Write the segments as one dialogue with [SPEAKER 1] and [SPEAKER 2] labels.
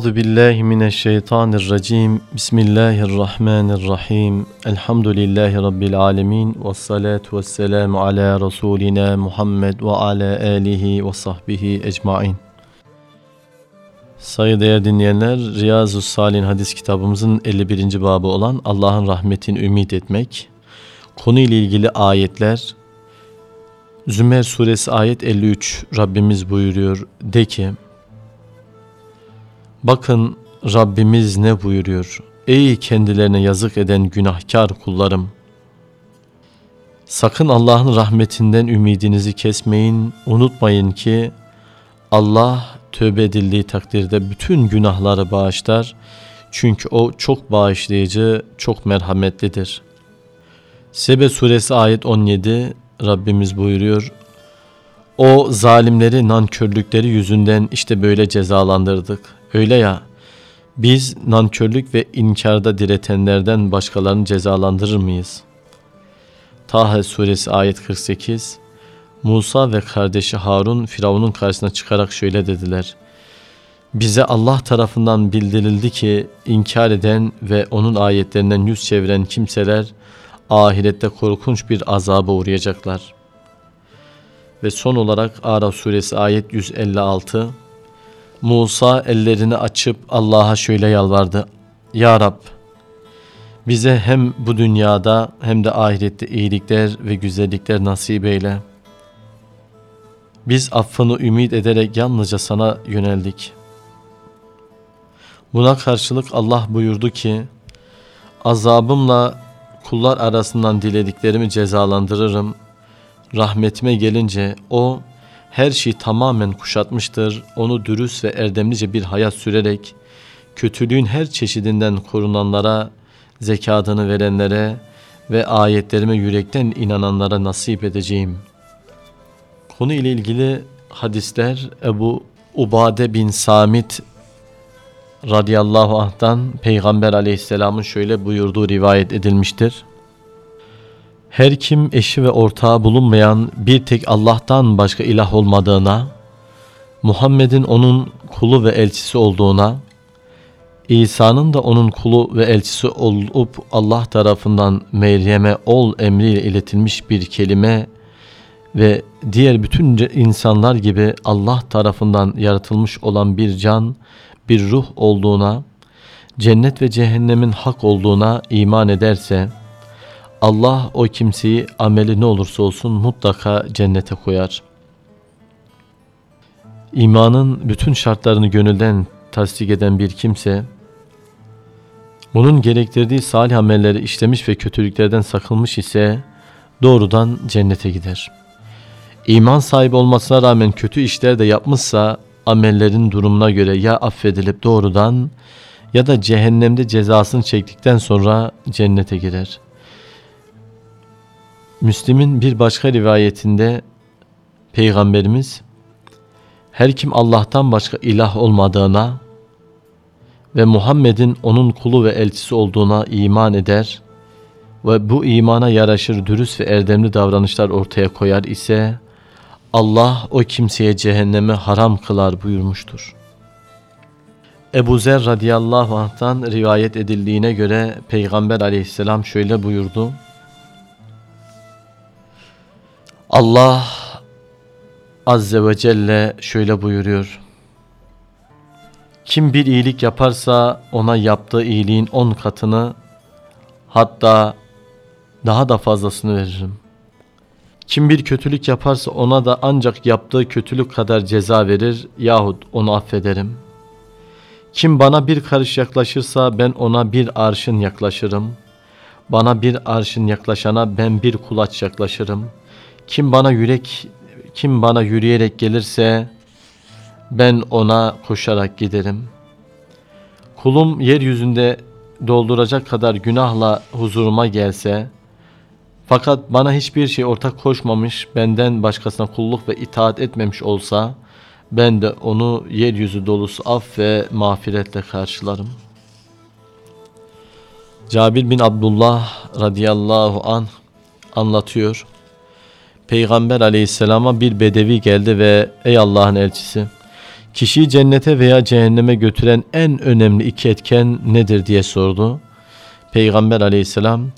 [SPEAKER 1] Euzu billahi mineşşeytanirracim. Bismillahirrahmanirrahim. Elhamdülillahi rabbil alamin ve salatu vesselamu ala rasulina Muhammed ve ala alihi ve sahbihi ecmaîn. Saygıdeğer dinleyenler, Riyazu Salih hadis kitabımızın 51. babı olan Allah'ın rahmetini ümit etmek. Konu ile ilgili ayetler. Zümer suresi ayet 53 Rabbimiz buyuruyor. De ki, Bakın Rabbimiz ne buyuruyor? Ey kendilerine yazık eden günahkar kullarım! Sakın Allah'ın rahmetinden ümidinizi kesmeyin. Unutmayın ki Allah tövbe edildiği takdirde bütün günahları bağışlar. Çünkü o çok bağışlayıcı, çok merhametlidir. Sebe suresi ayet 17 Rabbimiz buyuruyor. O zalimleri nankörlükleri yüzünden işte böyle cezalandırdık. Öyle ya biz nankörlük ve inkarda diretenlerden başkalarını cezalandırır mıyız? Taha suresi ayet 48 Musa ve kardeşi Harun Firavun'un karşısına çıkarak şöyle dediler. Bize Allah tarafından bildirildi ki inkar eden ve onun ayetlerinden yüz çeviren kimseler ahirette korkunç bir azaba uğrayacaklar.'' Ve son olarak Araf suresi ayet 156 Musa ellerini açıp Allah'a şöyle yalvardı. Ya Rab bize hem bu dünyada hem de ahirette iyilikler ve güzellikler nasip eyle. Biz affını ümit ederek yalnızca sana yöneldik. Buna karşılık Allah buyurdu ki, azabımla kullar arasından dilediklerimi cezalandırırım.'' rahmetime gelince o her şeyi tamamen kuşatmıştır. Onu dürüst ve erdemlice bir hayat sürerek kötülüğün her çeşidinden korunanlara, zekatını verenlere ve ayetlerime yürekten inananlara nasip edeceğim. Konu ile ilgili hadisler Ebu Ubade bin Samit radıyallahu anh'tan Peygamber aleyhisselamın şöyle buyurduğu rivayet edilmiştir. Her kim eşi ve ortağı bulunmayan bir tek Allah'tan başka ilah olmadığına, Muhammed'in onun kulu ve elçisi olduğuna, İsa'nın da onun kulu ve elçisi olup Allah tarafından Meryem'e ol emriyle iletilmiş bir kelime ve diğer bütün insanlar gibi Allah tarafından yaratılmış olan bir can, bir ruh olduğuna, cennet ve cehennemin hak olduğuna iman ederse, Allah o kimseyi ameli ne olursa olsun mutlaka cennete koyar. İmanın bütün şartlarını gönülden tasdik eden bir kimse, bunun gerektirdiği salih amelleri işlemiş ve kötülüklerden sakılmış ise doğrudan cennete gider. İman sahibi olmasına rağmen kötü işler de yapmışsa amellerin durumuna göre ya affedilip doğrudan ya da cehennemde cezasını çektikten sonra cennete girer.'' Müslim'in bir başka rivayetinde Peygamberimiz her kim Allah'tan başka ilah olmadığına ve Muhammed'in onun kulu ve elçisi olduğuna iman eder ve bu imana yaraşır dürüst ve erdemli davranışlar ortaya koyar ise Allah o kimseye cehenneme haram kılar buyurmuştur. Ebu Zer radıyallahu anh'tan rivayet edildiğine göre Peygamber aleyhisselam şöyle buyurdu. Allah Azze ve Celle şöyle buyuruyor. Kim bir iyilik yaparsa ona yaptığı iyiliğin on katını hatta daha da fazlasını veririm. Kim bir kötülük yaparsa ona da ancak yaptığı kötülük kadar ceza verir yahut onu affederim. Kim bana bir karış yaklaşırsa ben ona bir arşın yaklaşırım. Bana bir arşın yaklaşana ben bir kulaç yaklaşırım.'' Kim bana yürek kim bana yürüyerek gelirse ben ona koşarak giderim. Kulum yeryüzünde dolduracak kadar günahla huzuruma gelse fakat bana hiçbir şey ortak koşmamış, benden başkasına kulluk ve itaat etmemiş olsa ben de onu yeryüzü dolusu af ve mağfiretle karşılarım. Cabir bin Abdullah radıyallahu an anlatıyor. Peygamber aleyhisselama bir bedevi geldi ve ey Allah'ın elçisi Kişiyi cennete veya cehenneme götüren en önemli iki etken nedir diye sordu. Peygamber aleyhisselam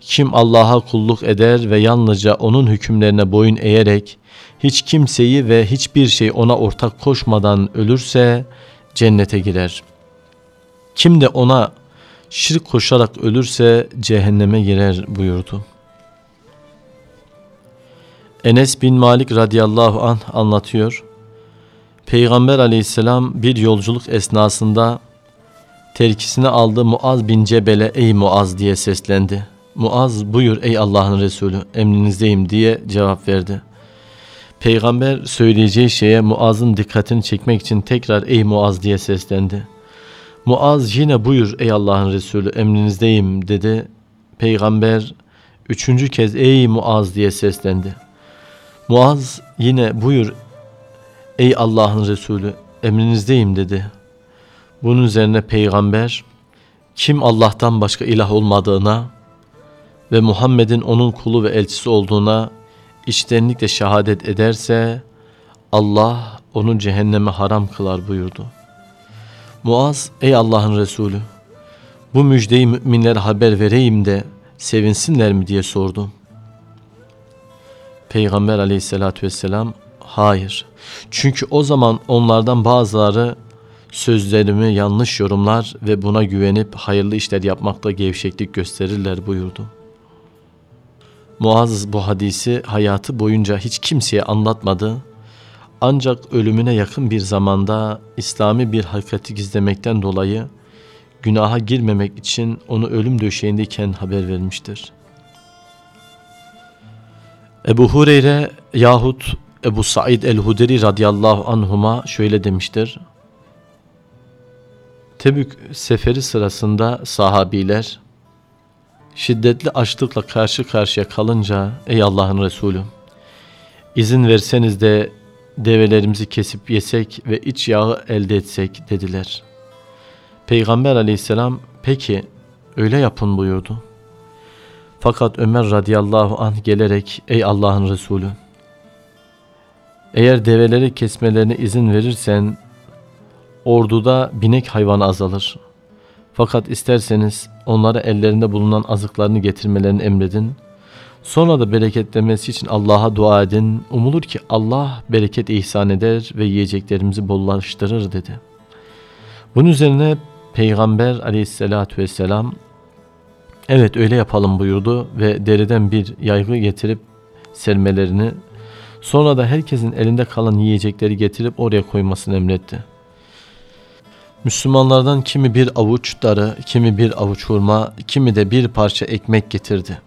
[SPEAKER 1] kim Allah'a kulluk eder ve yalnızca onun hükümlerine boyun eğerek hiç kimseyi ve hiçbir şey ona ortak koşmadan ölürse cennete girer. Kim de ona şirk koşarak ölürse cehenneme girer buyurdu. Enes bin Malik radıyallahu anh anlatıyor. Peygamber aleyhisselam bir yolculuk esnasında terkisine aldı Muaz bin Cebel'e ey Muaz diye seslendi. Muaz buyur ey Allah'ın Resulü emrinizdeyim diye cevap verdi. Peygamber söyleyeceği şeye Muaz'ın dikkatini çekmek için tekrar ey Muaz diye seslendi. Muaz yine buyur ey Allah'ın Resulü emrinizdeyim dedi. Peygamber üçüncü kez ey Muaz diye seslendi. Muaz yine buyur ey Allah'ın Resulü emrinizdeyim dedi. Bunun üzerine peygamber kim Allah'tan başka ilah olmadığına ve Muhammed'in onun kulu ve elçisi olduğuna içtenlikle şehadet ederse Allah onu cehenneme haram kılar buyurdu. Muaz ey Allah'ın Resulü bu müjdeyi müminlere haber vereyim de sevinsinler mi diye sordu. Peygamber aleyhissalatü vesselam hayır. Çünkü o zaman onlardan bazıları sözlerimi yanlış yorumlar ve buna güvenip hayırlı işler yapmakta gevşeklik gösterirler buyurdu. Muaz bu hadisi hayatı boyunca hiç kimseye anlatmadı. Ancak ölümüne yakın bir zamanda İslami bir hakikati gizlemekten dolayı günaha girmemek için onu ölüm döşeğindeyken haber vermiştir. Ebu Hureyre yahut Ebu Said el-Huderi radıyallahu anhuma şöyle demiştir. Tebük seferi sırasında sahabiler şiddetli açlıkla karşı karşıya kalınca ey Allah'ın Resulü izin verseniz de develerimizi kesip yesek ve iç yağı elde etsek dediler. Peygamber aleyhisselam peki öyle yapın buyurdu. Fakat Ömer radıyallahu anh gelerek ey Allah'ın Resulü eğer develeri kesmelerine izin verirsen orduda binek hayvan azalır. Fakat isterseniz onlara ellerinde bulunan azıklarını getirmelerini emredin. Sonra da bereketlemesi için Allah'a dua edin. Umulur ki Allah bereket ihsan eder ve yiyeceklerimizi bollaştırır dedi. Bunun üzerine Peygamber aleyhissalatü vesselam evet öyle yapalım buyurdu ve deriden bir yaygı getirip sermelerini sonra da herkesin elinde kalan yiyecekleri getirip oraya koymasını emretti. Müslümanlardan kimi bir avuç darı, kimi bir avuç hurma, kimi de bir parça ekmek getirdi.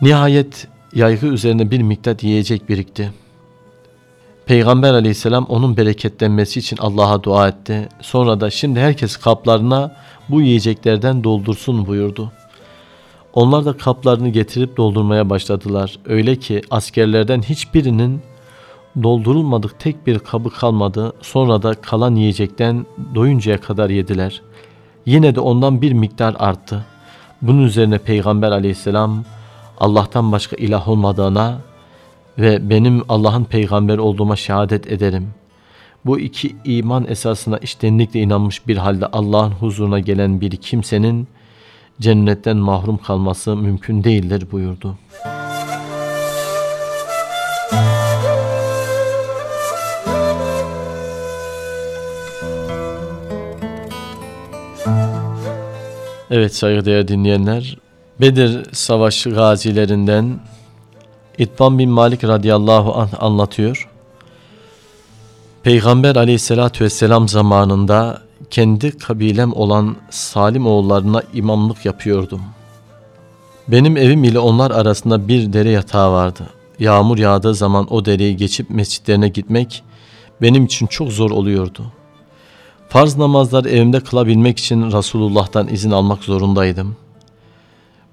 [SPEAKER 1] Nihayet yaygı üzerine bir miktar yiyecek birikti. Peygamber aleyhisselam onun bereketlenmesi için Allah'a dua etti. Sonra da şimdi herkes kaplarına bu yiyeceklerden doldursun buyurdu. Onlar da kaplarını getirip doldurmaya başladılar. Öyle ki askerlerden hiçbirinin doldurulmadık tek bir kabı kalmadı. Sonra da kalan yiyecekten doyuncaya kadar yediler. Yine de ondan bir miktar arttı. Bunun üzerine Peygamber aleyhisselam Allah'tan başka ilah olmadığına ve benim Allah'ın peygamber olduğuma şehadet ederim. Bu iki iman esasına iştenlikle inanmış bir halde Allah'ın huzuruna gelen bir kimsenin cennetten mahrum kalması mümkün değildir buyurdu. Evet saygıdeğer dinleyenler, Bedir Savaşı gazilerinden İtban bin Malik radıyallahu anh anlatıyor. Peygamber aleyhissalatü vesselam zamanında kendi kabilem olan Salim oğullarına imamlık yapıyordum. Benim evim ile onlar arasında bir dere yatağı vardı. Yağmur yağdığı zaman o dereyi geçip mescitlerine gitmek benim için çok zor oluyordu. Farz namazları evimde kılabilmek için Resulullah'tan izin almak zorundaydım.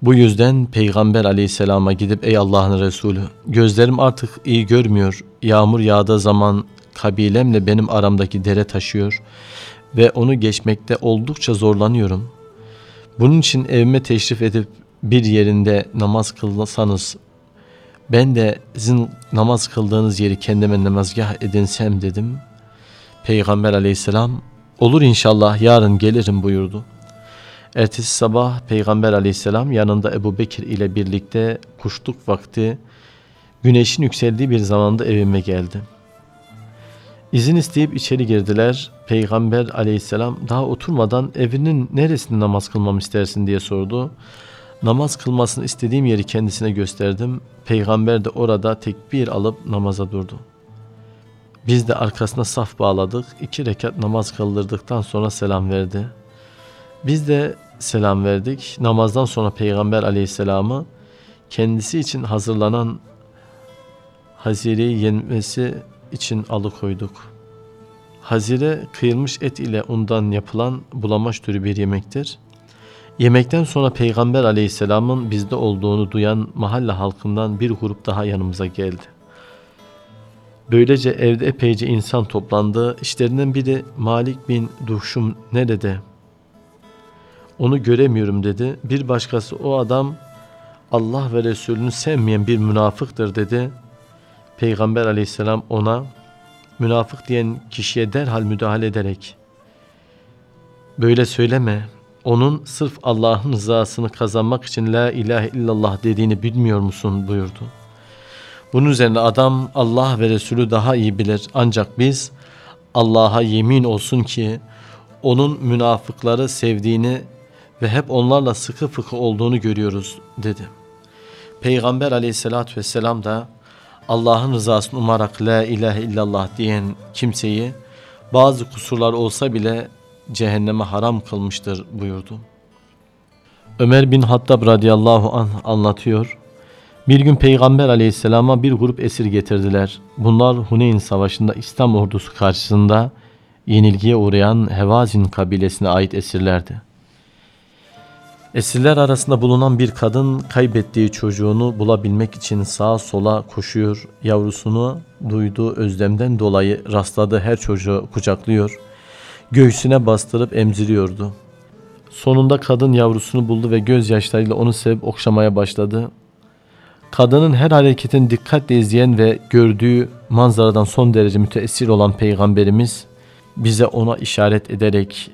[SPEAKER 1] Bu yüzden Peygamber aleyhisselama gidip ey Allah'ın Resulü gözlerim artık iyi görmüyor. Yağmur yağdığı zaman kabilemle benim aramdaki dere taşıyor ve onu geçmekte oldukça zorlanıyorum. Bunun için evime teşrif edip bir yerinde namaz kılsanız ben de sizin namaz kıldığınız yeri kendime namazgah edinsem dedim. Peygamber aleyhisselam olur inşallah yarın gelirim buyurdu. Ertesi sabah Peygamber aleyhisselam yanında Ebu Bekir ile birlikte kuşluk vakti güneşin yükseldiği bir zamanda evime geldi. İzin isteyip içeri girdiler. Peygamber aleyhisselam daha oturmadan evinin neresinde namaz kılmamı istersin diye sordu. Namaz kılmasını istediğim yeri kendisine gösterdim. Peygamber de orada tekbir alıp namaza durdu. Biz de arkasına saf bağladık. İki rekat namaz kıldırdıktan sonra selam verdi. Biz de selam verdik. Namazdan sonra Peygamber aleyhisselamı kendisi için hazırlanan hazireyi yenmesi için alıkoyduk. Hazire kıyılmış et ile undan yapılan bulamaç türü bir yemektir. Yemekten sonra Peygamber aleyhisselamın bizde olduğunu duyan mahalle halkından bir grup daha yanımıza geldi. Böylece evde epeyce insan toplandı. İşlerinden biri Malik bin Duhşum nerede? Onu göremiyorum dedi. Bir başkası o adam Allah ve Resulünü sevmeyen bir münafıktır dedi. Peygamber aleyhisselam ona münafık diyen kişiye derhal müdahale ederek böyle söyleme onun sırf Allah'ın rızasını kazanmak için la ilahe illallah dediğini bilmiyor musun buyurdu. Bunun üzerine adam Allah ve Resulü daha iyi bilir ancak biz Allah'a yemin olsun ki onun münafıkları sevdiğini ve hep onlarla sıkı fıkı olduğunu görüyoruz dedi. Peygamber aleyhissalatü vesselam da Allah'ın rızasını umarak la ilahe illallah diyen kimseyi bazı kusurlar olsa bile cehenneme haram kılmıştır buyurdu. Ömer bin Hattab radıyallahu anh anlatıyor. Bir gün Peygamber aleyhisselama bir grup esir getirdiler. Bunlar Huneyn savaşında İslam ordusu karşısında yenilgiye uğrayan Hevazin kabilesine ait esirlerdi. Esirler arasında bulunan bir kadın kaybettiği çocuğunu bulabilmek için sağa sola koşuyor, yavrusunu duyduğu özlemden dolayı rastladığı her çocuğu kucaklıyor, göğsüne bastırıp emziriyordu. Sonunda kadın yavrusunu buldu ve gözyaşlarıyla onu sevip okşamaya başladı. Kadının her hareketini dikkatle izleyen ve gördüğü manzaradan son derece müteessir olan peygamberimiz bize ona işaret ederek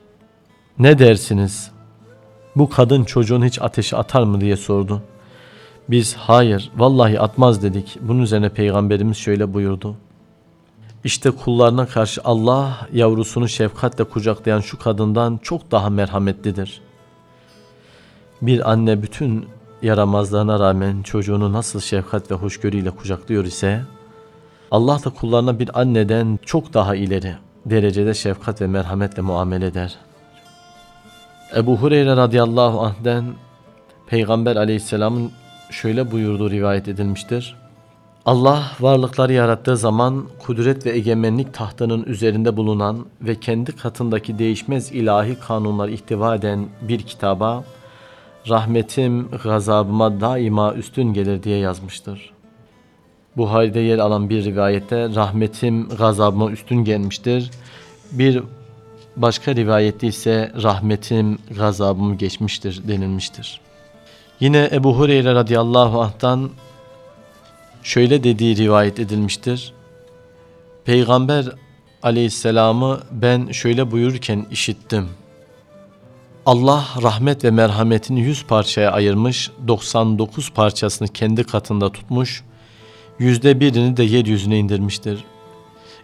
[SPEAKER 1] ne dersiniz? Bu kadın çocuğun hiç ateşe atar mı diye sordu. Biz hayır vallahi atmaz dedik. Bunun üzerine peygamberimiz şöyle buyurdu. İşte kullarına karşı Allah yavrusunu şefkatle kucaklayan şu kadından çok daha merhametlidir. Bir anne bütün yaramazlığına rağmen çocuğunu nasıl şefkat ve hoşgörüyle kucaklıyor ise Allah da kullarına bir anneden çok daha ileri derecede şefkat ve merhametle muamele eder. Ebu Hureyre radıyallahu anh'den Peygamber aleyhisselamın şöyle buyurduğu rivayet edilmiştir. Allah varlıkları yarattığı zaman kudret ve egemenlik tahtının üzerinde bulunan ve kendi katındaki değişmez ilahi kanunlar ihtiva eden bir kitaba rahmetim gazabıma daima üstün gelir diye yazmıştır. Buhari'de yer alan bir rivayette rahmetim gazabıma üstün gelmiştir. Bir başka rivayette ise rahmetim gazabım geçmiştir denilmiştir. Yine Ebu Hureyre radıyallahu anh'tan şöyle dediği rivayet edilmiştir. Peygamber aleyhisselamı ben şöyle buyururken işittim. Allah rahmet ve merhametini yüz parçaya ayırmış, 99 parçasını kendi katında tutmuş, yüzde birini de yeryüzüne indirmiştir.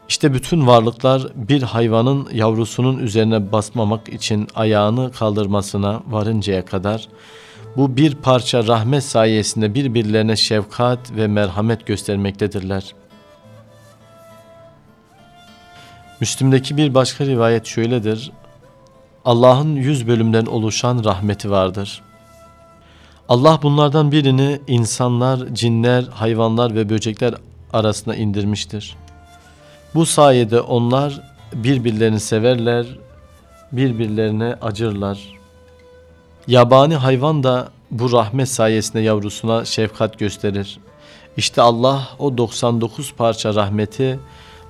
[SPEAKER 1] İşte bütün varlıklar bir hayvanın yavrusunun üzerine basmamak için ayağını kaldırmasına varıncaya kadar bu bir parça rahmet sayesinde birbirlerine şefkat ve merhamet göstermektedirler. Müslüm'deki bir başka rivayet şöyledir. Allah'ın yüz bölümden oluşan rahmeti vardır. Allah bunlardan birini insanlar, cinler, hayvanlar ve böcekler arasına indirmiştir. Bu sayede onlar birbirlerini severler, birbirlerine acırlar. Yabani hayvan da bu rahmet sayesinde yavrusuna şefkat gösterir. İşte Allah o 99 parça rahmeti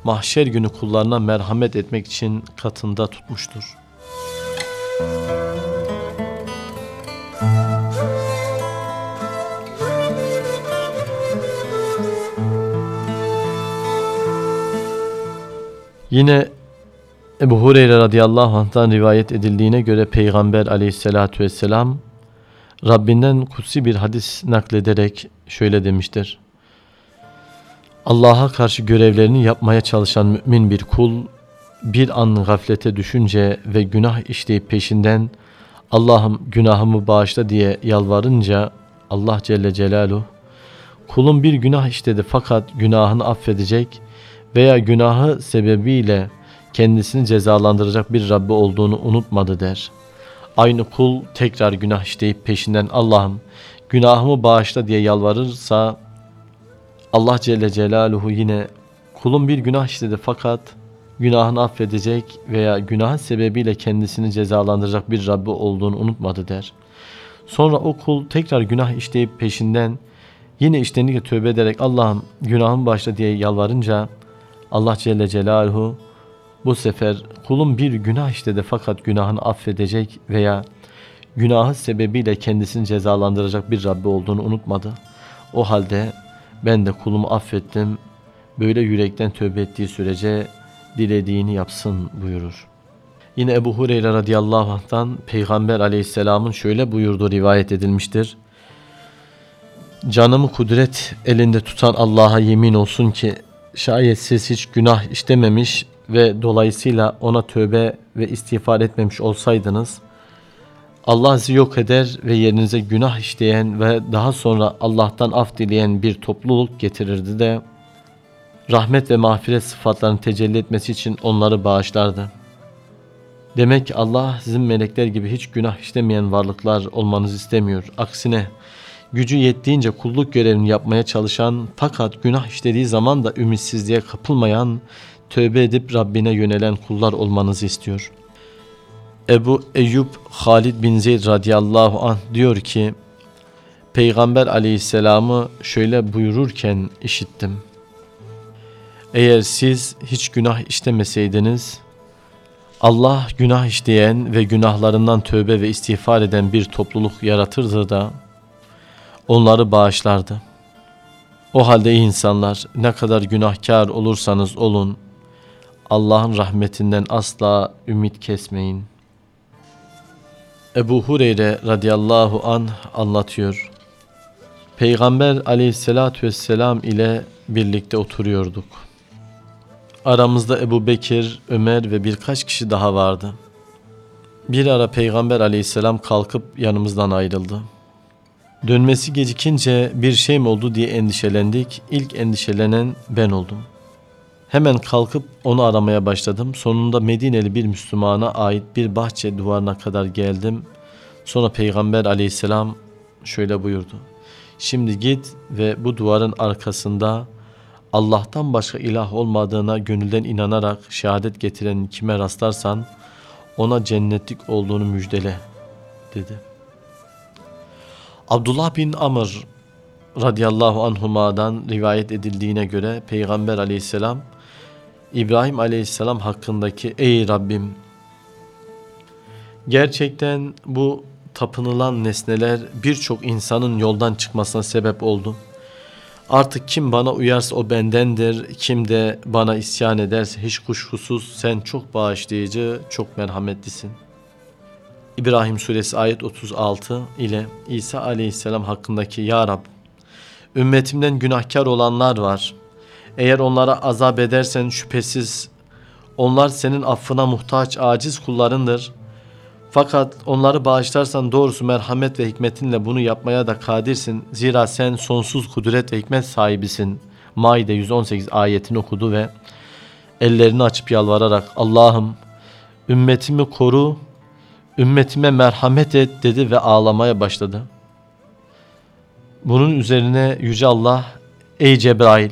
[SPEAKER 1] mahşer günü kullarına merhamet etmek için katında tutmuştur. Yine Ebu Hureyre radıyallahu anh'tan rivayet edildiğine göre Peygamber aleyhissalatü vesselam Rabbinden kutsi bir hadis naklederek şöyle demiştir. Allah'a karşı görevlerini yapmaya çalışan mümin bir kul bir an gaflete düşünce ve günah işleyip peşinden Allah'ım günahımı bağışla diye yalvarınca Allah Celle Celaluhu kulun bir günah işledi fakat günahını affedecek veya günahı sebebiyle kendisini cezalandıracak bir Rabbi olduğunu unutmadı der. Aynı kul tekrar günah işleyip peşinden Allah'ım günahımı bağışla diye yalvarırsa Allah Celle Celaluhu yine kulun bir günah işledi fakat günahını affedecek veya günah sebebiyle kendisini cezalandıracak bir Rabbi olduğunu unutmadı der. Sonra o kul tekrar günah işleyip peşinden yine iştenlikle tövbe ederek Allah'ım günahımı bağışla diye yalvarınca Allah Celle Celaluhu bu sefer kulun bir günah işledi fakat günahını affedecek veya günahı sebebiyle kendisini cezalandıracak bir Rabbi olduğunu unutmadı. O halde ben de kulumu affettim. Böyle yürekten tövbe ettiği sürece dilediğini yapsın buyurur. Yine Ebu Hureyre radıyallahu anh'tan Peygamber aleyhisselamın şöyle buyurduğu rivayet edilmiştir. Canımı kudret elinde tutan Allah'a yemin olsun ki şayet siz hiç günah işlememiş ve dolayısıyla ona tövbe ve istiğfar etmemiş olsaydınız Allah sizi yok eder ve yerinize günah işleyen ve daha sonra Allah'tan af dileyen bir topluluk getirirdi de rahmet ve mağfiret sıfatlarını tecelli etmesi için onları bağışlardı. Demek Allah sizin melekler gibi hiç günah işlemeyen varlıklar olmanızı istemiyor. Aksine gücü yettiğince kulluk görevini yapmaya çalışan fakat günah işlediği zaman da ümitsizliğe kapılmayan, tövbe edip Rabbine yönelen kullar olmanızı istiyor. Ebu Eyyub Halid bin Zeyd radıyallahu anh diyor ki, Peygamber aleyhisselamı şöyle buyururken işittim. Eğer siz hiç günah işlemeseydiniz, Allah günah işleyen ve günahlarından tövbe ve istiğfar eden bir topluluk yaratırdı da onları bağışlardı. O halde insanlar ne kadar günahkar olursanız olun Allah'ın rahmetinden asla ümit kesmeyin. Ebu Hureyre radıyallahu an anlatıyor. Peygamber aleyhissalatü vesselam ile birlikte oturuyorduk. Aramızda Ebu Bekir, Ömer ve birkaç kişi daha vardı. Bir ara Peygamber aleyhisselam kalkıp yanımızdan ayrıldı. Dönmesi gecikince bir şey mi oldu diye endişelendik. İlk endişelenen ben oldum. Hemen kalkıp onu aramaya başladım. Sonunda Medineli bir Müslümana ait bir bahçe duvarına kadar geldim. Sonra Peygamber aleyhisselam şöyle buyurdu. Şimdi git ve bu duvarın arkasında Allah'tan başka ilah olmadığına gönülden inanarak şehadet getiren kime rastlarsan ona cennetlik olduğunu müjdele dedi. Abdullah bin Amr radıyallahu anhuma'dan rivayet edildiğine göre Peygamber aleyhisselam İbrahim aleyhisselam hakkındaki ey Rabbim gerçekten bu tapınılan nesneler birçok insanın yoldan çıkmasına sebep oldu.'' Artık kim bana uyarsa o bendendir, kim de bana isyan ederse hiç kuşkusuz sen çok bağışlayıcı, çok merhametlisin. İbrahim suresi ayet 36 ile İsa aleyhisselam hakkındaki Ya Rab, ümmetimden günahkar olanlar var. Eğer onlara azap edersen şüphesiz onlar senin affına muhtaç aciz kullarındır.'' Fakat onları bağışlarsan doğrusu merhamet ve hikmetinle bunu yapmaya da kadirsin. Zira sen sonsuz kudret ve hikmet sahibisin. Maide 118 ayetini okudu ve ellerini açıp yalvararak Allah'ım ümmetimi koru, ümmetime merhamet et dedi ve ağlamaya başladı. Bunun üzerine Yüce Allah ey Cebrail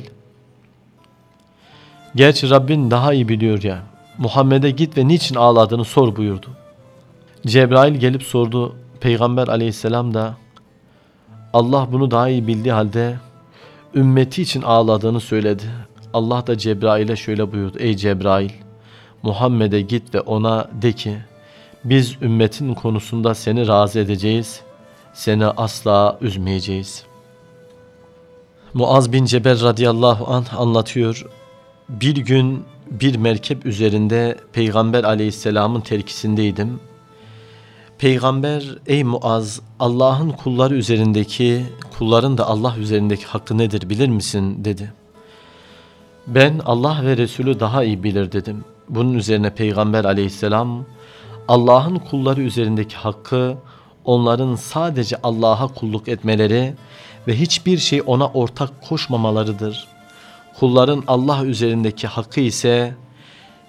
[SPEAKER 1] Gerçi Rabbin daha iyi biliyor ya Muhammed'e git ve niçin ağladığını sor buyurdu. Cebrail gelip sordu. Peygamber aleyhisselam da Allah bunu daha iyi bildiği halde ümmeti için ağladığını söyledi. Allah da Cebrail'e şöyle buyurdu. Ey Cebrail Muhammed'e git ve ona de ki biz ümmetin konusunda seni razı edeceğiz. Seni asla üzmeyeceğiz. Muaz bin Cebel radıyallahu anh anlatıyor. bir gün bir merkep üzerinde Peygamber aleyhisselamın terkisindeydim. Peygamber ey Muaz Allah'ın kulları üzerindeki kulların da Allah üzerindeki hakkı nedir bilir misin dedi. Ben Allah ve Resulü daha iyi bilir dedim. Bunun üzerine Peygamber aleyhisselam Allah'ın kulları üzerindeki hakkı onların sadece Allah'a kulluk etmeleri ve hiçbir şey ona ortak koşmamalarıdır. Kulların Allah üzerindeki hakkı ise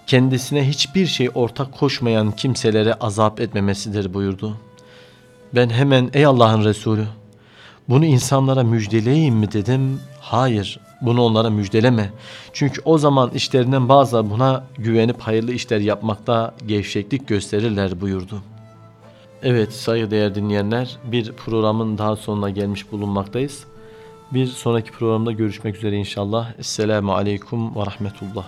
[SPEAKER 1] kendisine hiçbir şey ortak koşmayan kimselere azap etmemesidir buyurdu. Ben hemen ey Allah'ın Resulü bunu insanlara müjdeleyeyim mi dedim. Hayır bunu onlara müjdeleme. Çünkü o zaman işlerinden bazıları buna güvenip hayırlı işler yapmakta gevşeklik gösterirler buyurdu. Evet saygıdeğer dinleyenler bir programın daha sonuna gelmiş bulunmaktayız. Bir sonraki programda görüşmek üzere inşallah. Esselamu Aleyküm ve Rahmetullah.